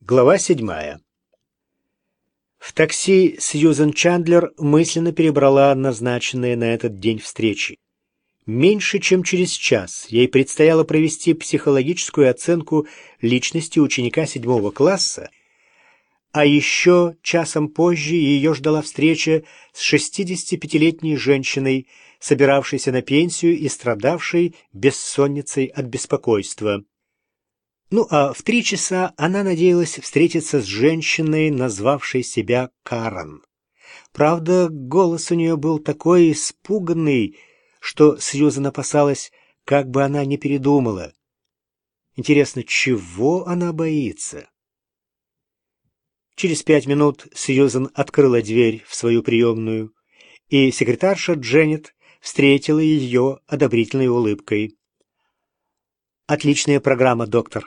Глава седьмая. В такси Сьюзен Чандлер мысленно перебрала назначенные на этот день встречи. Меньше чем через час ей предстояло провести психологическую оценку личности ученика седьмого класса, а еще часом позже ее ждала встреча с 65-летней женщиной, собиравшейся на пенсию и страдавшей бессонницей от беспокойства. Ну а в три часа она надеялась встретиться с женщиной, назвавшей себя Карен. Правда, голос у нее был такой испуганный, что Сьюзан опасалась, как бы она не передумала. Интересно, чего она боится? Через пять минут Сьюзан открыла дверь в свою приемную, и секретарша Дженнет встретила ее одобрительной улыбкой. «Отличная программа, доктор»,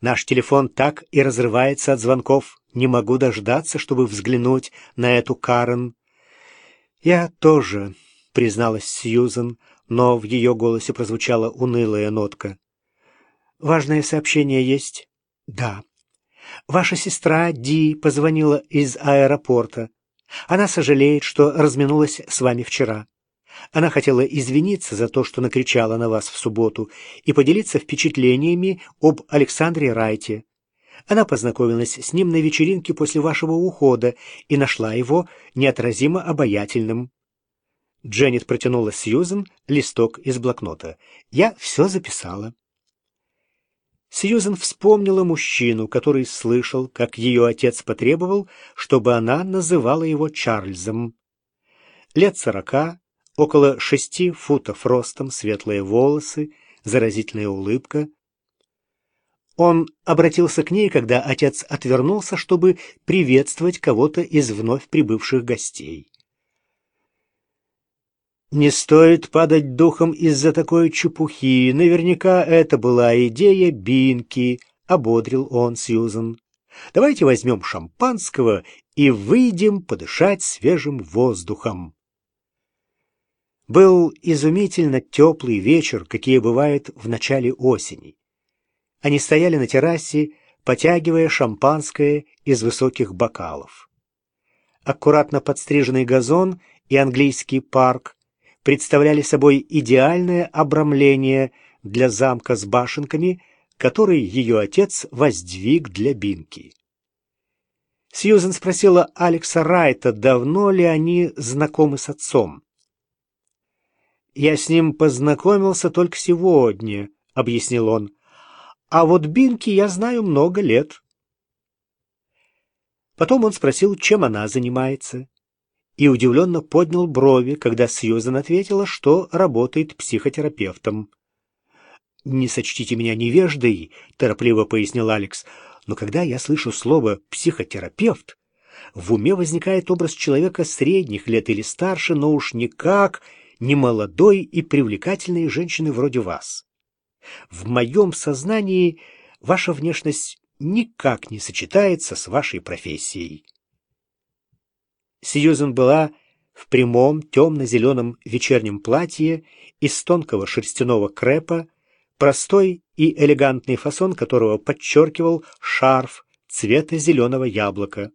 Наш телефон так и разрывается от звонков. Не могу дождаться, чтобы взглянуть на эту Карен. Я тоже, призналась Сьюзен, но в ее голосе прозвучала унылая нотка. Важное сообщение есть? Да. Ваша сестра Ди позвонила из аэропорта. Она сожалеет, что разминулась с вами вчера. Она хотела извиниться за то, что накричала на вас в субботу, и поделиться впечатлениями об Александре Райте. Она познакомилась с ним на вечеринке после вашего ухода и нашла его неотразимо обаятельным. Дженнет протянула Сьюзен листок из блокнота. «Я все записала». Сьюзен вспомнила мужчину, который слышал, как ее отец потребовал, чтобы она называла его Чарльзом. Лет сорока, около шести футов ростом, светлые волосы, заразительная улыбка. Он обратился к ней, когда отец отвернулся, чтобы приветствовать кого-то из вновь прибывших гостей. «Не стоит падать духом из-за такой чепухи. Наверняка это была идея Бинки», — ободрил он Сьюзен. «Давайте возьмем шампанского и выйдем подышать свежим воздухом». Был изумительно теплый вечер, какие бывают в начале осени. Они стояли на террасе, потягивая шампанское из высоких бокалов. Аккуратно подстриженный газон и английский парк представляли собой идеальное обрамление для замка с башенками, который ее отец воздвиг для Бинки. Сьюзен спросила Алекса Райта, давно ли они знакомы с отцом. «Я с ним познакомился только сегодня», — объяснил он. «А вот Бинки я знаю много лет». Потом он спросил, чем она занимается, и удивленно поднял брови, когда Сьюзан ответила, что работает психотерапевтом. «Не сочтите меня невеждой», — торопливо пояснил Алекс, «но когда я слышу слово «психотерапевт», в уме возникает образ человека средних лет или старше, но уж никак немолодой и привлекательной женщины вроде вас. В моем сознании ваша внешность никак не сочетается с вашей профессией. Сьюзен была в прямом темно-зеленом вечернем платье из тонкого шерстяного крепа, простой и элегантный фасон которого подчеркивал шарф цвета зеленого яблока.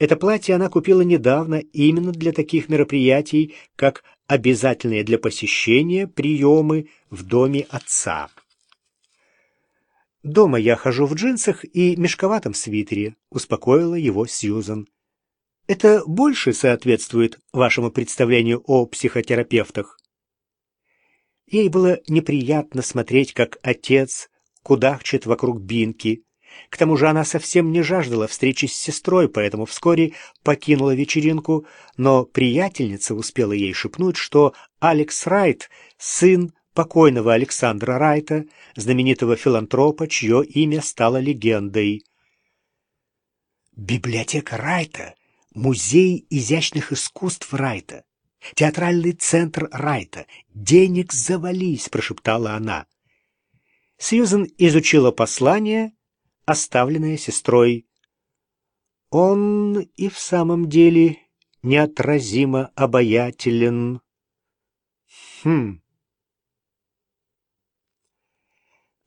Это платье она купила недавно именно для таких мероприятий, как обязательные для посещения приемы в доме отца. «Дома я хожу в джинсах и мешковатом свитере», — успокоила его Сьюзан. «Это больше соответствует вашему представлению о психотерапевтах?» Ей было неприятно смотреть, как отец кудахчет вокруг Бинки, к тому же она совсем не жаждала встречи с сестрой, поэтому вскоре покинула вечеринку, но приятельница успела ей шепнуть, что Алекс Райт — сын покойного Александра Райта, знаменитого филантропа, чье имя стало легендой. Библиотека Райта, музей изящных искусств Райта, театральный центр Райта, денег завались, прошептала она. Сьюзен изучила послание оставленная сестрой. Он и в самом деле неотразимо обаятелен. Хм.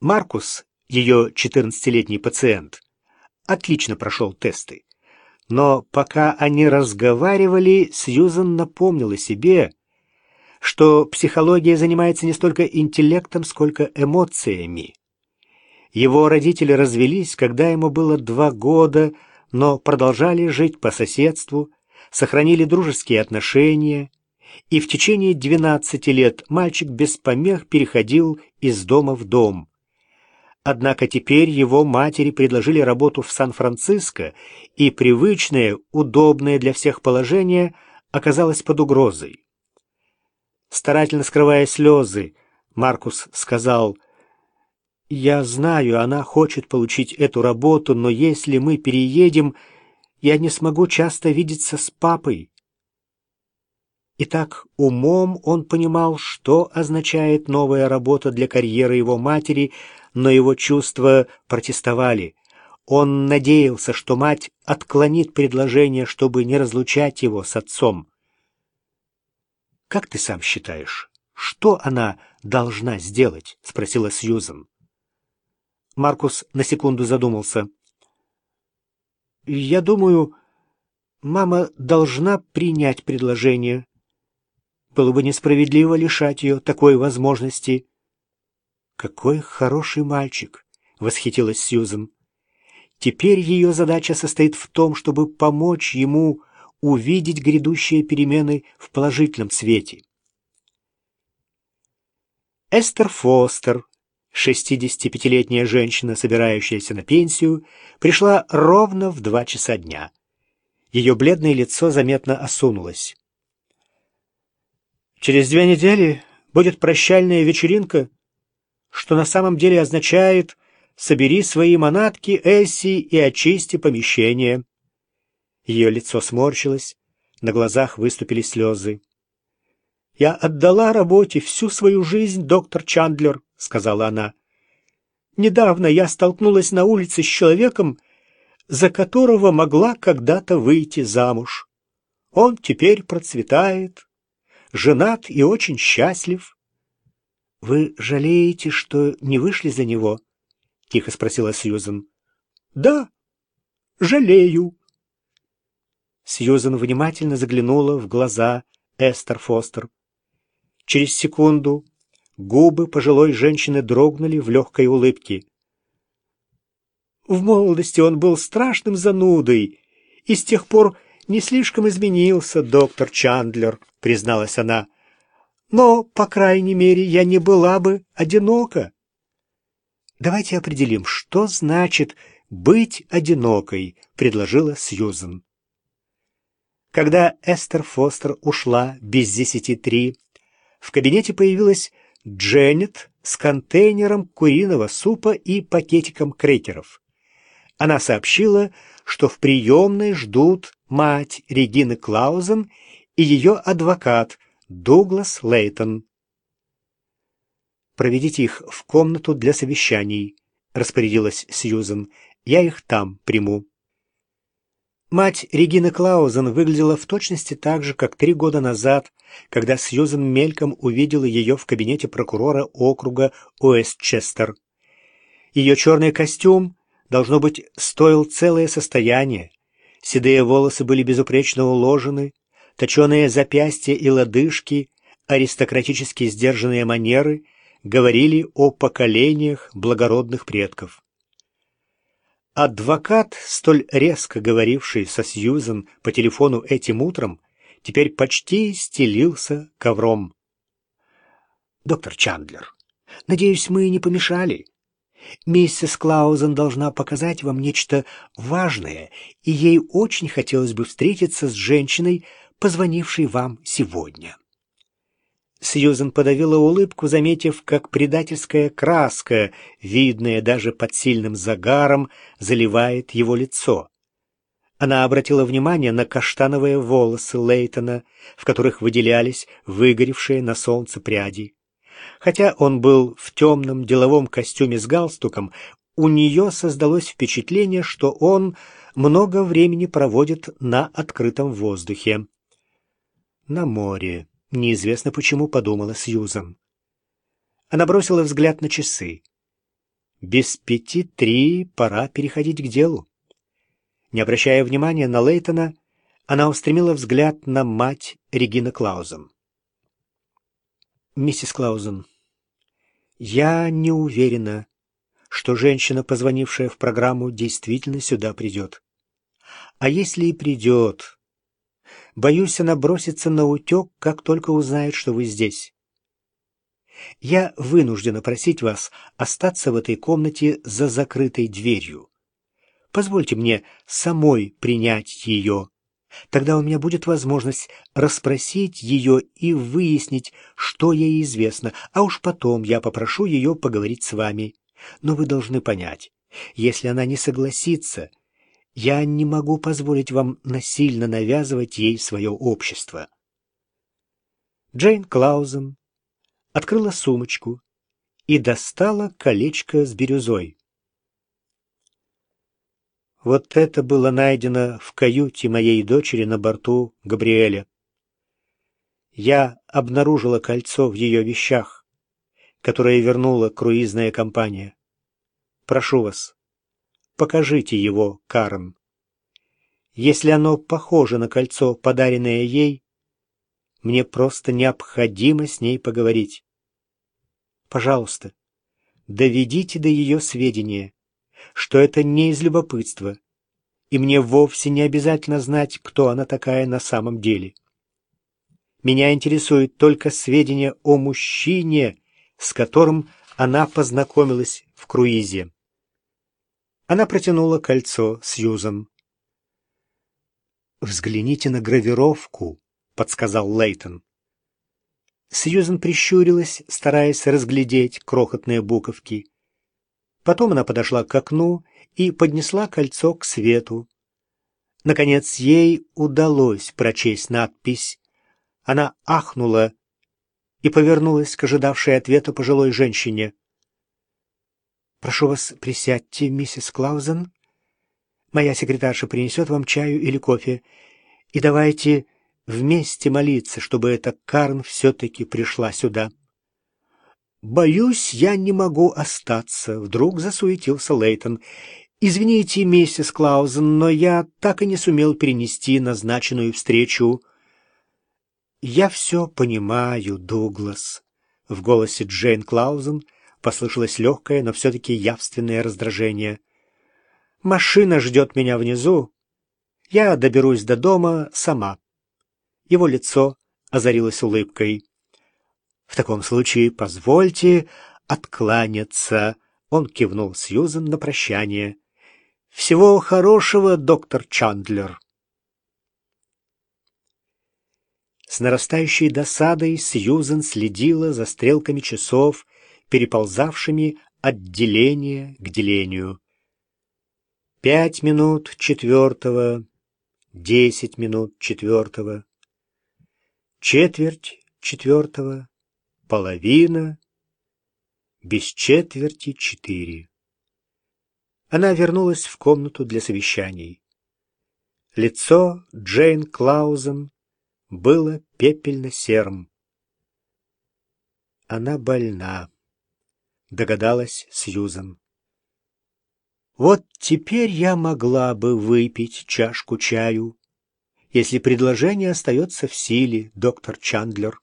Маркус, ее четырнадцатилетний пациент, отлично прошел тесты. Но пока они разговаривали, Сьюзен напомнила себе, что психология занимается не столько интеллектом, сколько эмоциями. Его родители развелись, когда ему было два года, но продолжали жить по соседству, сохранили дружеские отношения, и в течение 12 лет мальчик без помех переходил из дома в дом. Однако теперь его матери предложили работу в Сан-Франциско, и привычное, удобное для всех положение оказалось под угрозой. Старательно скрывая слезы, Маркус сказал, «Я знаю, она хочет получить эту работу, но если мы переедем, я не смогу часто видеться с папой». Итак, умом он понимал, что означает новая работа для карьеры его матери, но его чувства протестовали. Он надеялся, что мать отклонит предложение, чтобы не разлучать его с отцом. «Как ты сам считаешь, что она должна сделать?» — спросила Сьюзен. Маркус на секунду задумался. «Я думаю, мама должна принять предложение. Было бы несправедливо лишать ее такой возможности». «Какой хороший мальчик!» — восхитилась Сьюзен. «Теперь ее задача состоит в том, чтобы помочь ему увидеть грядущие перемены в положительном свете. Эстер Фостер, 65-летняя женщина, собирающаяся на пенсию, пришла ровно в два часа дня. Ее бледное лицо заметно осунулось. «Через две недели будет прощальная вечеринка, что на самом деле означает «собери свои манатки, Эсси, и очисти помещение». Ее лицо сморщилось, на глазах выступили слезы. «Я отдала работе всю свою жизнь, доктор Чандлер», — сказала она. «Недавно я столкнулась на улице с человеком, за которого могла когда-то выйти замуж. Он теперь процветает, женат и очень счастлив». «Вы жалеете, что не вышли за него?» — тихо спросила Сьюзен. «Да, жалею», Сьюзен внимательно заглянула в глаза Эстер Фостер. Через секунду губы пожилой женщины дрогнули в легкой улыбке. В молодости он был страшным занудой, и с тех пор не слишком изменился доктор Чандлер, призналась она. Но, по крайней мере, я не была бы одинока. Давайте определим, что значит быть одинокой, предложила Сьюзен. Когда Эстер Фостер ушла без десяти три, в кабинете появилась Дженнет с контейнером куриного супа и пакетиком крекеров. Она сообщила, что в приемной ждут мать Регины Клаузен и ее адвокат Дуглас Лейтон. «Проведите их в комнату для совещаний», — распорядилась Сьюзен. «Я их там приму». Мать Регины Клаузен выглядела в точности так же, как три года назад, когда Сьюзен мельком увидела ее в кабинете прокурора округа Уэстчестер. Ее черный костюм, должно быть, стоил целое состояние. Седые волосы были безупречно уложены, точеные запястья и лодыжки, аристократически сдержанные манеры говорили о поколениях благородных предков. Адвокат, столь резко говоривший со Сьюзен по телефону этим утром, теперь почти стелился ковром. «Доктор Чандлер, надеюсь, мы не помешали. Миссис Клаузен должна показать вам нечто важное, и ей очень хотелось бы встретиться с женщиной, позвонившей вам сегодня». Сьюзен подавила улыбку, заметив, как предательская краска, видная даже под сильным загаром, заливает его лицо. Она обратила внимание на каштановые волосы Лейтона, в которых выделялись выгоревшие на солнце пряди. Хотя он был в темном деловом костюме с галстуком, у нее создалось впечатление, что он много времени проводит на открытом воздухе. На море. Неизвестно почему подумала Сьюзан. Она бросила взгляд на часы. Без пяти три пора переходить к делу. Не обращая внимания на Лейтона, она устремила взгляд на мать Регины Клаузен. «Миссис Клаузен, я не уверена, что женщина, позвонившая в программу, действительно сюда придет. А если и придет, боюсь, она бросится на утек, как только узнает, что вы здесь. Я вынуждена просить вас остаться в этой комнате за закрытой дверью. Позвольте мне самой принять ее. Тогда у меня будет возможность расспросить ее и выяснить, что ей известно, а уж потом я попрошу ее поговорить с вами. Но вы должны понять, если она не согласится, я не могу позволить вам насильно навязывать ей свое общество. Джейн Клаузен открыла сумочку и достала колечко с бирюзой. Вот это было найдено в каюте моей дочери на борту Габриэля. Я обнаружила кольцо в ее вещах, которое вернула круизная компания. Прошу вас, покажите его, Карен. Если оно похоже на кольцо, подаренное ей, мне просто необходимо с ней поговорить. Пожалуйста, доведите до ее сведения, что это не из любопытства, и мне вовсе не обязательно знать, кто она такая на самом деле. Меня интересуют только сведения о мужчине, с которым она познакомилась в круизе. Она протянула кольцо Сьюзан. «Взгляните на гравировку», — подсказал Лейтон. Сьюзен прищурилась, стараясь разглядеть крохотные буковки. Потом она подошла к окну и поднесла кольцо к свету. Наконец ей удалось прочесть надпись. Она ахнула и повернулась к ожидавшей ответа пожилой женщине. «Прошу вас, присядьте, миссис Клаузен. Моя секретарша принесет вам чаю или кофе. И давайте вместе молиться, чтобы эта Карн все-таки пришла сюда». «Боюсь, я не могу остаться», — вдруг засуетился Лейтон. «Извините, миссис Клаузен, но я так и не сумел перенести назначенную встречу». «Я все понимаю, Дуглас», — в голосе Джейн Клаузен послышалось легкое, но все-таки явственное раздражение. «Машина ждет меня внизу. Я доберусь до дома сама». Его лицо озарилось улыбкой. В таком случае позвольте откланяться. Он кивнул Сьюзен на прощание. Всего хорошего, доктор Чандлер. С нарастающей досадой Сьюзен следила за стрелками часов, переползавшими от деления к делению. Пять минут четвертого, десять минут четвертого, четверть четвертого, половина, без четверти четыре. Она вернулась в комнату для совещаний. Лицо Джейн Клаузен было пепельно-серым. Она больна, догадалась Сьюзан. Вот теперь я могла бы выпить чашку чаю, если предложение остается в силе, доктор Чандлер.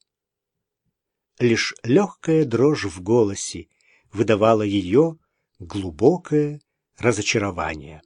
Лишь легкая дрожь в голосе выдавала ее глубокое разочарование.